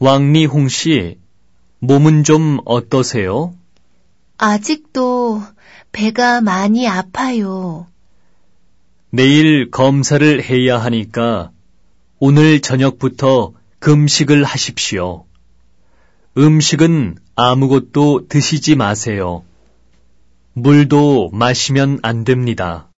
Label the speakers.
Speaker 1: 왕리홍 씨, 몸은 좀 어떠세요?
Speaker 2: 아직도 배가 많이 아파요.
Speaker 1: 내일 검사를 해야 하니까 오늘 저녁부터 금식을 하십시오. 음식은 아무것도 드시지 마세요. 물도 마시면 안 됩니다.